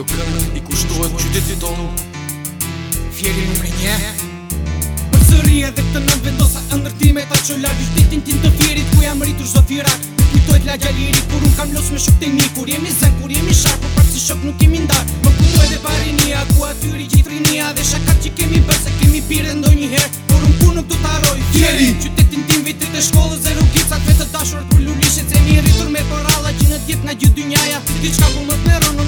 Kjo këllë i kushtohet qytetit tonë Fjeri nuk e nje Për sërrije dhe këtë nëmë vendosa ëndërtime Ta që lagjë shtitin tim të fjerit Ku jam rritur zdo firat Kujtojt lagja liri Kur unë kam los me shuk të mi Kur jemi zen, kur jemi sharp Por prapë shok nuk jemi ndar Më ku e parinia Ku atyri gjithrinia Dhe shakat që kemi bërë Se kemi pire ndoj një her Por unë ku nuk du taroj Fjeri Qytetin tim vitit e shkollës Dhe rukicat vetë dashur Për lulishet se një rritur me për alla Që në djetë nga gjithë dynjaja Diçka ku më të meron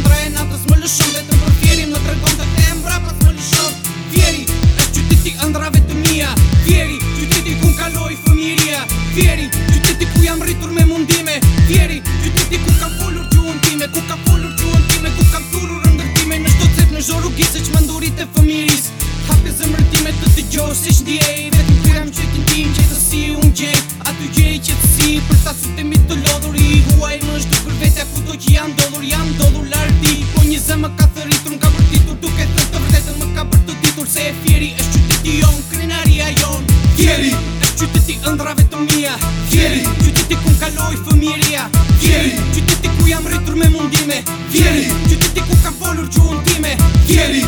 vetë në kërëm qëtën tim në të si unë A Aty gjej që të si për sa su të mitë të lodhur I huaj më është dukër vetja ku që jam dodhur Jam dodhur lardi Po një zë më ka thëritur më ka përtitur Duke të të më ka për të ditur Se e fjeri është qyteti jon, krenaria jon Kjeri është qyteti ëndrave të mija Kjeri Qyteti ku kaloj fëmiria Kjeri Qyteti ku jam rritur me mundime Kjeri Qyteti ku kam folur që untime Kjeri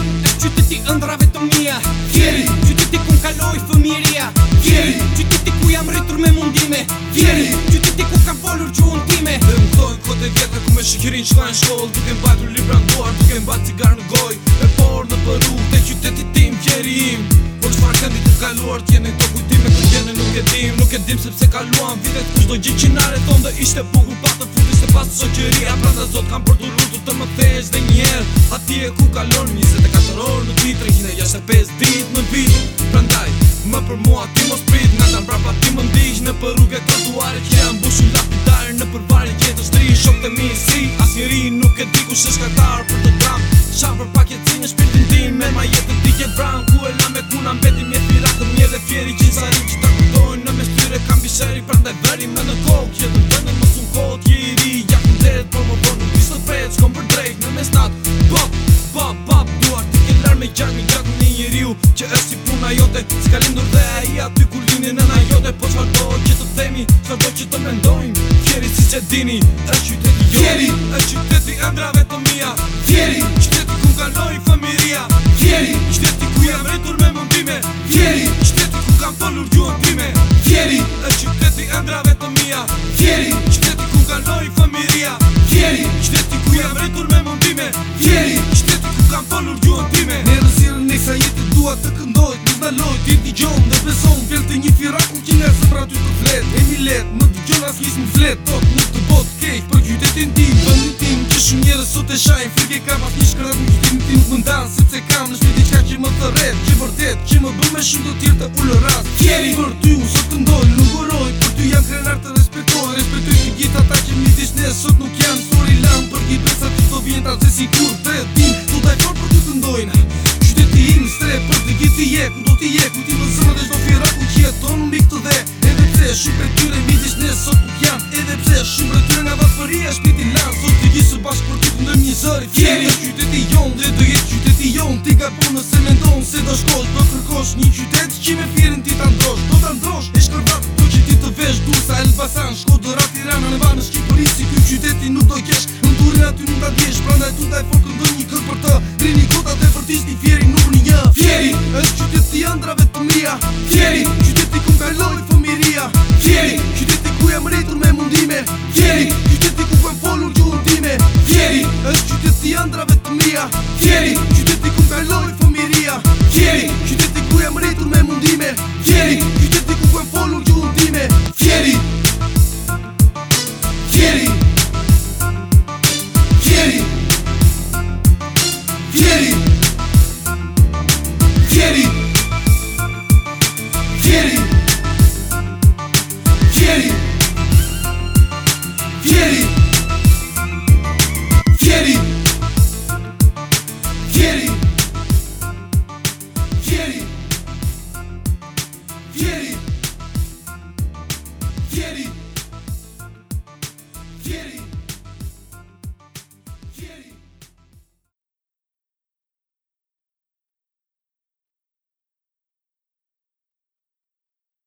ëndrave të mija Kjeri. Fjeri ti ku kam folur gjuhën time Dhe më thojnë kote vjetë ku me shikirin qëla në shkollë Duke më batur libra në duar, duke cigar në goj E por në përru, të qyteti tim, fjeri im Por që farë këndi të kaluar, tjene të kujtime Kër jene nuk e dim, nuk e dim sepse kaluan vite Kështë do gjithë që nare thonë dhe ishte bugur pa të futi Se pas të soqëria, pra nda zot kam për të të më thesh dhe njerë A ti e ku kalon, 24 orë në ditë jashtë ditë në Prandaj, më për mua ti mos prit, Nga të mbrapa ti më ndihjë në përru të mi e As njëri nuk e di ku shë shkaktar për të dram Shamë për pak jetësi në shpirtin tim Me ma jetë të dike bram Ku e lam e ku mbeti beti mje pirat të mje dhe fjeri Qin sari që ta kutojnë në mes tyre Kam bisheri pra ndaj veri me në kohë jetën të të në mos unë kohë t'je i ri Ja ku ndetë Por më bërë në pisë të fred Shkom për drejt në mes natë Bop, bop, bop, duar të kellar me gjak Me gjak në një riu që është si puna jote Ska lindur dhe aja ty ku lini në na jote Po qfar do që të themi, qfar do që të mendojmë Fjeri si që dini E qyteti jo Fjeri E qyteti e mdrave të mija Fjeri Qyteti ku nga lori fëmiria Fjeri Qyteti ku jam rëtur me mundime Fjeri Qyteti ku kam tonur gjuë time Fjeri E qyteti e mdrave të mija Fjeri Qyteti ku nga lori fëmiria Fjeri Qyteti ku jam rëtur me mundime Fjeri Qyteti ku kam tonur gjuë time Ne rësirë në nisa jetë të pra të këndojt Në dalojt Vjeti gjohë në besohë Vjeti një firak Në një let, në një let, në një let kena s'lis më flet po Tot nuk të bot kejt për gjytetin ti Vëndin tim që shumë njerës sot e shajnë Frike kam ashtë një shkërat në gjytetin tim Më ndanë se kam në shpiti qka që më të red Që vërtet që më bëm me shumë të tjirë të ullë rast Kjeri për ty u sot të ndoj Nuk vëroj për ty janë krenar të respektoj Respektoj të gjitha ta që më ditisht ne Sot nuk janë sori lanë për një besa Që të vjen të se si kur të jetë Unë do t'i jetë, unë do t'i jetë, t'i më zëmë dhe shdo fjera ku t'i jetë, dhe shumë për tyre Midisht në sot nuk jam edhe pse Shumë për tyre nga vaporia shpiti lanë Sot të gjithë së bashkë për tyre në një zërë Fjeri është qyteti jonë dhe do jetë qyteti jonë Ti ka po nëse me ndonë se do shkosh Do kërkosh një qytet që me fjerin ti të ndrosh Do të ndrosh e shkërbat Do që ti të vesh dursa Elbasan Shko do rat Tirana në banë Shqipëri si kjo qyteti nuk do kesh Në durin aty nuk ta djesh Prandaj tu taj folkë ndër një kërë për të Rini kota dhe për tisht i fjeri nuk një Fjeri është qyteti andrave të mria Fjeri qyteti kum ka lojt Fieri, și te cuia măretul me mundime Jeri,